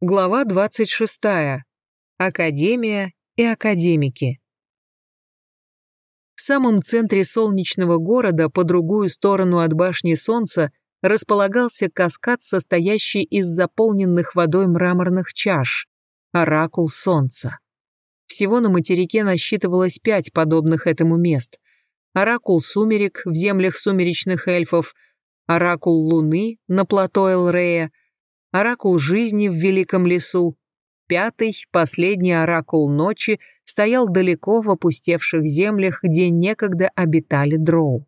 Глава 26. Академия и академики. В самом центре солнечного города, по другую сторону от башни Солнца, располагался каскад, состоящий из заполненных водой мраморных чаш, оракул Солнца. Всего на материке насчитывалось пять подобных этому мест. Оракул Сумерек в землях сумеречных эльфов, оракул Луны на плато Элрея, оракул жизни в Великом лесу. Пятый, последний оракул ночи, стоял далеко в опустевших землях, где некогда обитали дроу.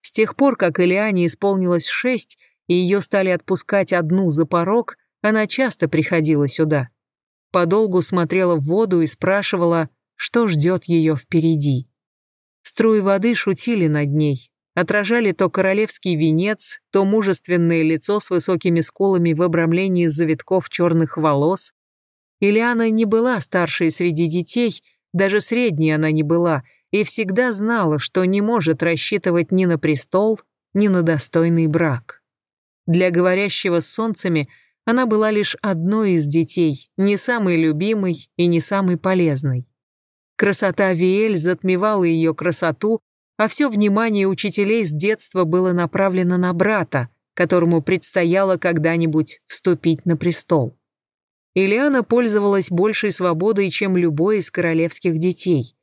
С тех пор, как Элиане исполнилось шесть, и ее стали отпускать одну за порог, она часто приходила сюда. Подолгу смотрела в воду и спрашивала, что ждет ее впереди. Струи воды шутили над ней, отражали то королевский венец, то мужественное лицо с высокими скулами в обрамлении завитков черных волос. Ильяна не была старшей среди детей, даже средней она не была, и всегда знала, что не может рассчитывать ни на престол, ни на достойный брак. Для говорящего с солнцами она была лишь одной из детей, не самой любимой и не самой полезной. Красота Виэль затмевала ее красоту, а все внимание учителей с детства было направлено на брата, которому предстояло когда-нибудь вступить на престол. Ильяна пользовалась большей свободой, чем любой из королевских детей.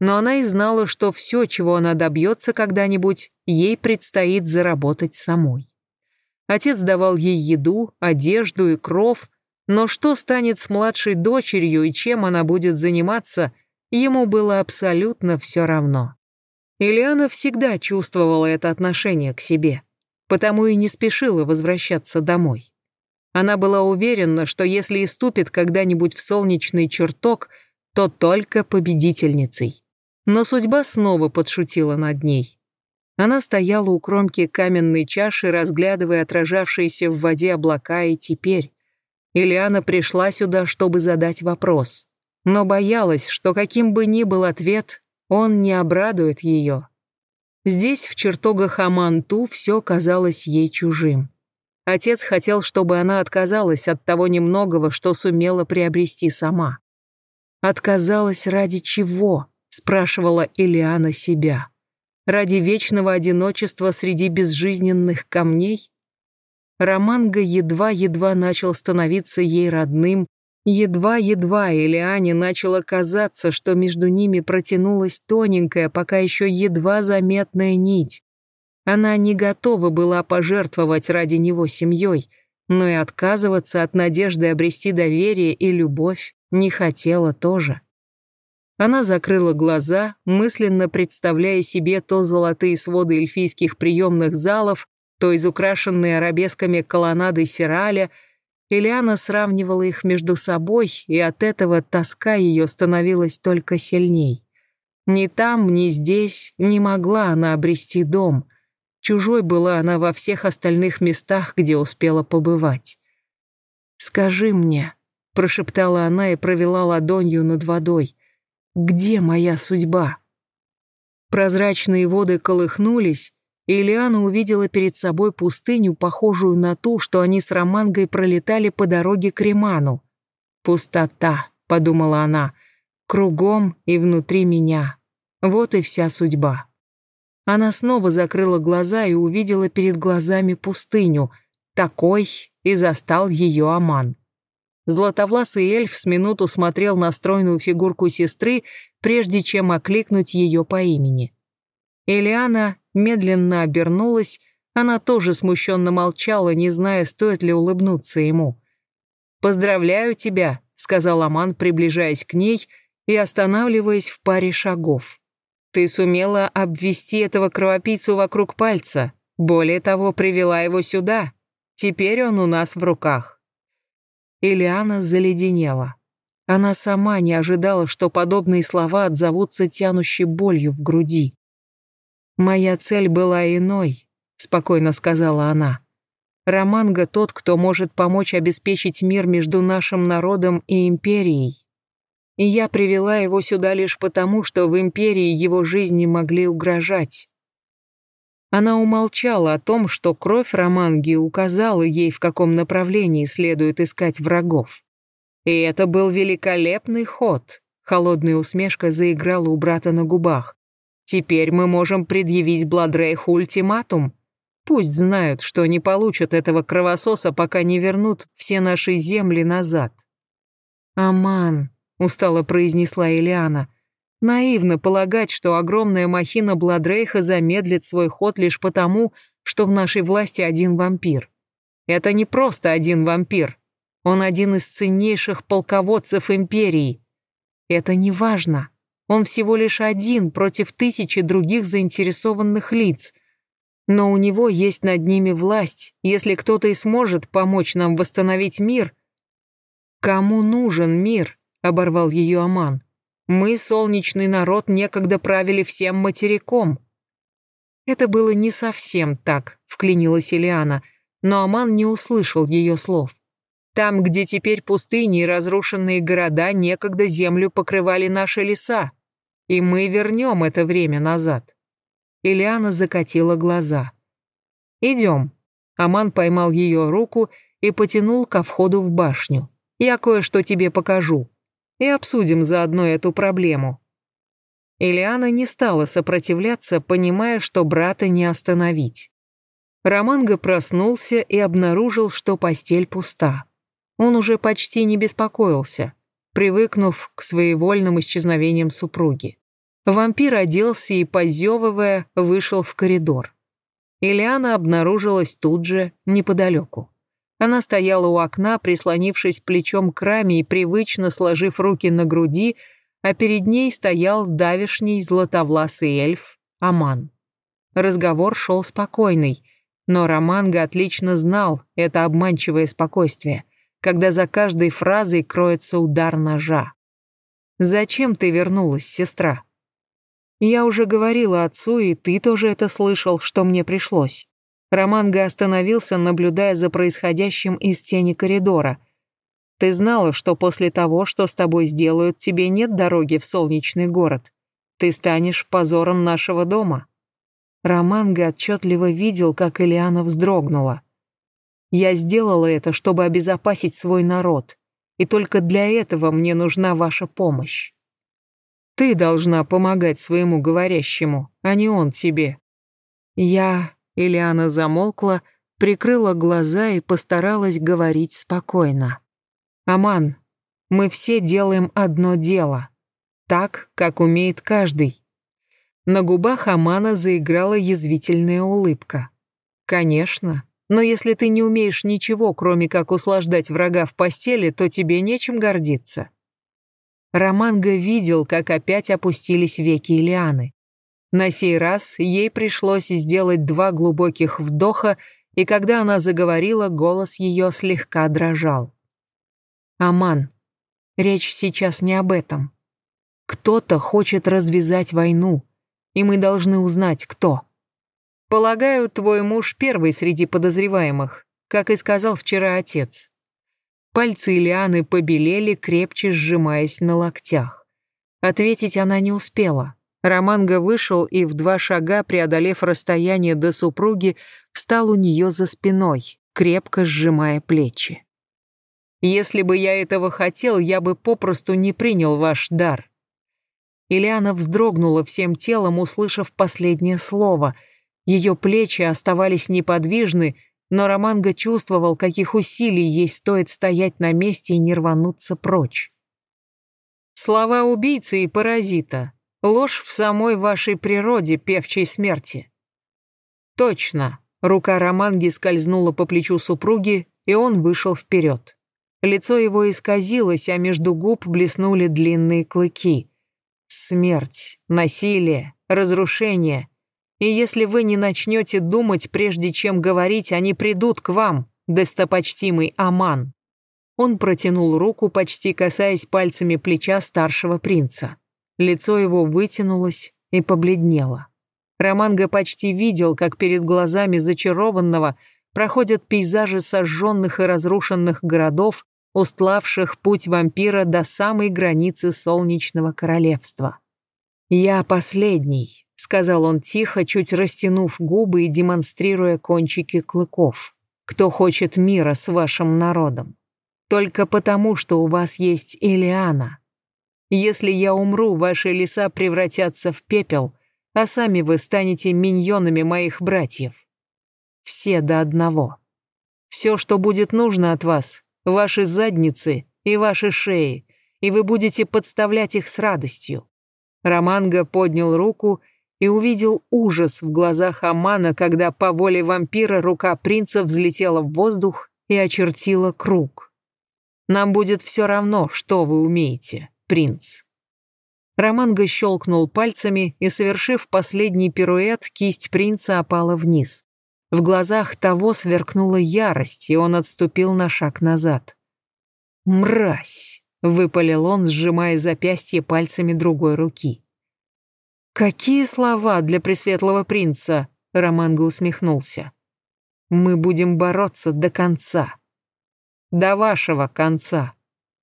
Но она и знала, что все, чего она добьется когда-нибудь, ей предстоит заработать самой. Отец давал ей еду, одежду и кров, но что станет с младшей дочерью и чем она будет заниматься, ему было абсолютно все равно. Ильяна всегда чувствовала это отношение к себе, потому и не спешила возвращаться домой. Она была уверена, что если и ступит когда-нибудь в солнечный чертог, то только победительницей. Но судьба снова подшутила над ней. Она стояла у кромки каменной чаши, разглядывая отражавшиеся в воде облака, и теперь Ильяна пришла сюда, чтобы задать вопрос, но боялась, что каким бы ни был ответ, он не обрадует ее. Здесь, в чертогах Аманту, все казалось ей чужим. Отец хотел, чтобы она отказалась от того немногого, что сумела приобрести сама. «Отказалась ради чего?» — спрашивала Элиана себя. «Ради вечного одиночества среди безжизненных камней?» Романго едва-едва начал становиться ей родным, Едва-едва Элиане начало казаться, что между ними протянулась тоненькая, пока еще едва заметная нить. Она не готова была пожертвовать ради него семьей, но и отказываться от надежды обрести доверие и любовь не хотела тоже. Она закрыла глаза, мысленно представляя себе то золотые своды эльфийских приемных залов, то изукрашенные арабесками колоннады Сираля — Ильяна сравнивала их между собой, и от этого тоска ее становилась только сильней. Ни там, ни здесь не могла она обрести дом. Чужой была она во всех остальных местах, где успела побывать. «Скажи мне», — прошептала она и провела ладонью над водой, «где моя судьба?» Прозрачные воды колыхнулись, и увидела перед собой пустыню, похожую на ту, что они с Романгой пролетали по дороге к Риману. «Пустота», — подумала она, — «кругом и внутри меня. Вот и вся судьба». Она снова закрыла глаза и увидела перед глазами пустыню. Такой и застал ее Аман. Златовласый эльф с минуту смотрел на стройную фигурку сестры, прежде чем окликнуть ее по имени. Элиана медленно обернулась, она тоже смущенно молчала, не зная, стоит ли улыбнуться ему. «Поздравляю тебя», — сказал Аман, приближаясь к ней и останавливаясь в паре шагов. «Ты сумела обвести этого кровопийцу вокруг пальца. Более того, привела его сюда. Теперь он у нас в руках». Ильяна заледенела. Она сама не ожидала, что подобные слова отзовутся тянущей болью в груди. «Моя цель была иной», — спокойно сказала она. «Романго тот, кто может помочь обеспечить мир между нашим народом и империей. И я привела его сюда лишь потому, что в империи его жизни могли угрожать». Она умолчала о том, что кровь Романги указала ей, в каком направлении следует искать врагов. И это был великолепный ход. Холодная усмешка заиграла у брата на губах. Теперь мы можем предъявить Бладрейху ультиматум. Пусть знают, что не получат этого кровососа, пока не вернут все наши земли назад. «Аман», — устало произнесла Элиана, — «наивно полагать, что огромная махина Бладрейха замедлит свой ход лишь потому, что в нашей власти один вампир. Это не просто один вампир. Он один из ценнейших полководцев империи. Это не важно. Он всего лишь один против тысячи других заинтересованных лиц. Но у него есть над ними власть. Если кто-то и сможет помочь нам восстановить мир... «Кому нужен мир?» — оборвал ее Аман. «Мы, солнечный народ, некогда правили всем материком». Это было не совсем так, вклинилась Ильяна, но Аман не услышал ее слов. Там, где теперь пустыни и разрушенные города, некогда землю покрывали наши леса. И мы вернем это время назад. Ильяна закатила глаза. «Идем». Аман поймал ее руку и потянул ко входу в башню. «Я кое-что тебе покажу. И обсудим заодно эту проблему». Ильяна не стала сопротивляться, понимая, что брата не остановить. Романго проснулся и обнаружил, что постель пуста. Он уже почти не беспокоился, привыкнув к своевольным исчезновениям супруги. Вампир оделся и, позевывая, вышел в коридор. Ильяна обнаружилась тут же, неподалеку. Она стояла у окна, прислонившись плечом к раме и привычно сложив руки на груди, а перед ней стоял давишний златовласый эльф Аман. Разговор шел спокойный, но Романго отлично знал это обманчивое спокойствие, когда за каждой фразой кроется удар ножа. «Зачем ты вернулась, сестра?» «Я уже говорила отцу, и ты тоже это слышал, что мне пришлось». Романго остановился, наблюдая за происходящим из тени коридора – ты знала, что после того, что с тобой сделают, тебе нет дороги в солнечный город. Ты станешь позором нашего дома». Романго отчетливо видел, как Элиана вздрогнула. «Я сделала это, чтобы обезопасить свой народ, и только для этого мне нужна ваша помощь. Ты должна помогать своему говорящему, а не он тебе». Я, Элиана замолкла, прикрыла глаза и постаралась говорить спокойно. Аман, мы все делаем одно дело. Так, как умеет каждый. На губах Амана заиграла язвительная улыбка. Конечно, но если ты не умеешь ничего, кроме как услаждать врага в постели, то тебе нечем гордиться. Романго видел, как опять опустились веки Илианы. На сей раз ей пришлось сделать два глубоких вдоха, и когда она заговорила, голос ее слегка дрожал. Аман, речь сейчас не об этом. Кто-то хочет развязать войну, и мы должны узнать, кто. Полагаю, твой муж первый среди подозреваемых, как и сказал вчера отец. Пальцы Ильяны побелели, крепче сжимаясь на локтях. Ответить она не успела. Романго вышел и в два шага, преодолев расстояние до супруги, встал у нее за спиной, крепко сжимая плечи. Если бы я этого хотел, я бы попросту не принял ваш дар». Ильяна вздрогнула всем телом, услышав последнее слово. Ее плечи оставались неподвижны, но Романго чувствовал, каких усилий ей стоит стоять на месте и не рвануться прочь. Слова убийцы и паразита. Ложь в самой вашей природе, певчей смерти. Точно. Рука Романги скользнула по плечу супруги, и он вышел вперед. Лицо его исказилось, а между губ блеснули длинные клыки. Смерть, насилие, разрушение. И если вы не начнете думать, прежде чем говорить, они придут к вам, достопочтимый Аман. Он протянул руку, почти касаясь пальцами плеча старшего принца. Лицо его вытянулось и побледнело. Романго почти видел, как перед глазами зачарованного проходят пейзажи сожженных и разрушенных городов, устлавших путь вампира до самой границы Солнечного Королевства. «Я последний», — сказал он тихо, чуть растянув губы и демонстрируя кончики клыков. «Кто хочет мира с вашим народом? Только потому, что у вас есть Илиана. Если я умру, ваши леса превратятся в пепел, а сами вы станете миньонами моих братьев. Все до одного. Все, что будет нужно от вас, ваши задницы и ваши шеи, и вы будете подставлять их с радостью. Романго поднял руку и увидел ужас в глазах Амана, когда по воле вампира рука принца взлетела в воздух и очертила круг. «Нам будет все равно, что вы умеете, принц». Романго щелкнул пальцами, и, совершив последний пируэт, кисть принца опала вниз. В глазах того сверкнула ярость, и он отступил на шаг назад. «Мразь!» — выпалил он, сжимая запястье пальцами другой руки. «Какие слова для Пресветлого Принца!» — Романго усмехнулся. «Мы будем бороться до конца. До вашего конца».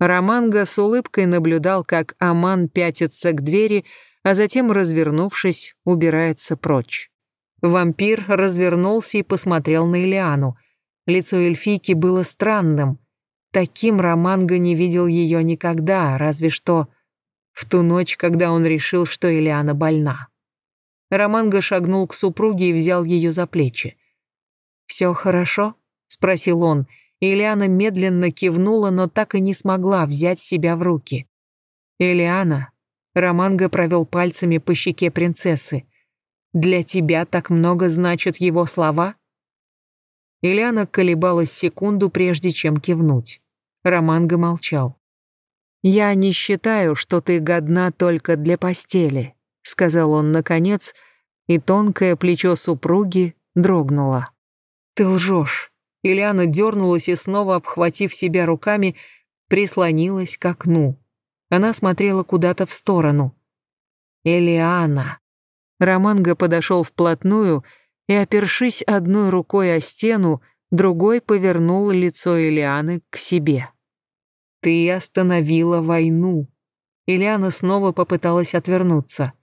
Романго с улыбкой наблюдал, как Аман пятится к двери, а затем, развернувшись, убирается прочь. Вампир развернулся и посмотрел на Илиану. Лицо эльфийки было странным. Таким Романго не видел ее никогда, разве что в ту ночь, когда он решил, что Илиана больна. Романго шагнул к супруге и взял ее за плечи. «Все хорошо?» — спросил он. Илиана медленно кивнула, но так и не смогла взять себя в руки. «Элиана», — Романго провел пальцами по щеке принцессы, для тебя так много значат его слова?» Ильяна колебалась секунду, прежде чем кивнуть. Романго молчал. «Я не считаю, что ты годна только для постели», — сказал он наконец, и тонкое плечо супруги дрогнуло. «Ты лжешь». Ильяна дернулась и снова, обхватив себя руками, прислонилась к окну. Она смотрела куда-то в сторону. «Элиана», Романго подошел вплотную и, опершись одной рукой о стену, другой повернул лицо Илианы к себе. «Ты остановила войну». Ильяна снова попыталась отвернуться.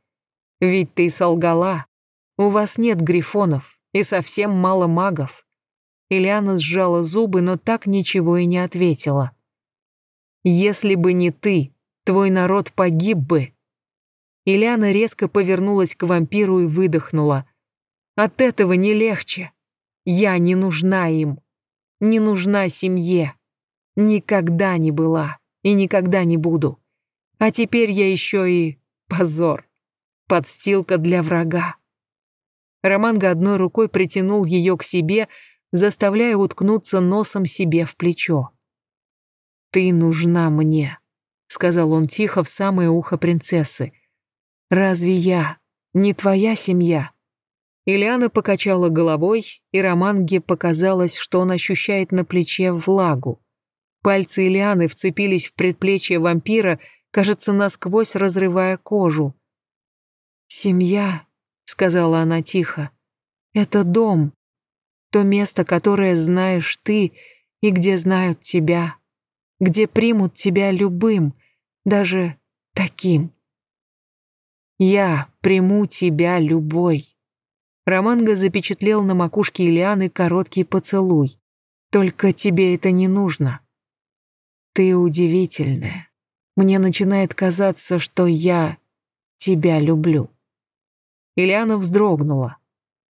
«Ведь ты солгала. У вас нет грифонов и совсем мало магов». Ильяна сжала зубы, но так ничего и не ответила. «Если бы не ты, твой народ погиб бы», Ильяна резко повернулась к вампиру и выдохнула. «От этого не легче. Я не нужна им. Не нужна семье. Никогда не была и никогда не буду. А теперь я еще и позор. Подстилка для врага». Романго одной рукой притянул ее к себе, заставляя уткнуться носом себе в плечо. «Ты нужна мне», — сказал он тихо в самое ухо принцессы. «Разве я не твоя семья?» Ильяна покачала головой, и Романге показалось, что он ощущает на плече влагу. Пальцы Ильяны вцепились в предплечье вампира, кажется, насквозь разрывая кожу. «Семья», — сказала она тихо, — «это дом, то место, которое знаешь ты и где знают тебя, где примут тебя любым, даже таким». Я приму тебя любой. Романго запечатлел на макушке Ильяны короткий поцелуй. Только тебе это не нужно. Ты удивительная. Мне начинает казаться, что я тебя люблю. Ильяна вздрогнула.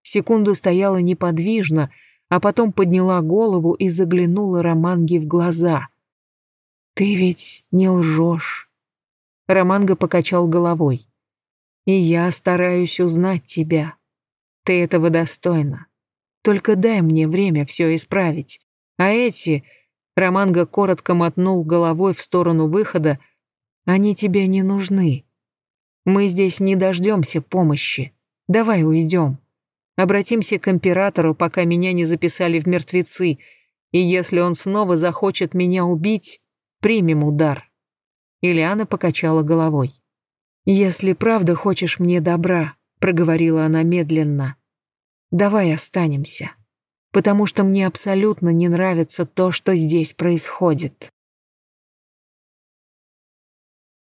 Секунду стояла неподвижно, а потом подняла голову и заглянула Романге в глаза. «Ты ведь не лжешь?» Романго покачал головой. И я стараюсь узнать тебя. Ты этого достойна. Только дай мне время все исправить. А эти...» Романго коротко мотнул головой в сторону выхода. «Они тебе не нужны. Мы здесь не дождемся помощи. Давай уйдем. Обратимся к императору, пока меня не записали в мертвецы, и если он снова захочет меня убить, примем удар». Ильяна покачала головой. «Если правда хочешь мне добра», — проговорила она медленно, — «давай останемся, потому что мне абсолютно не нравится то, что здесь происходит».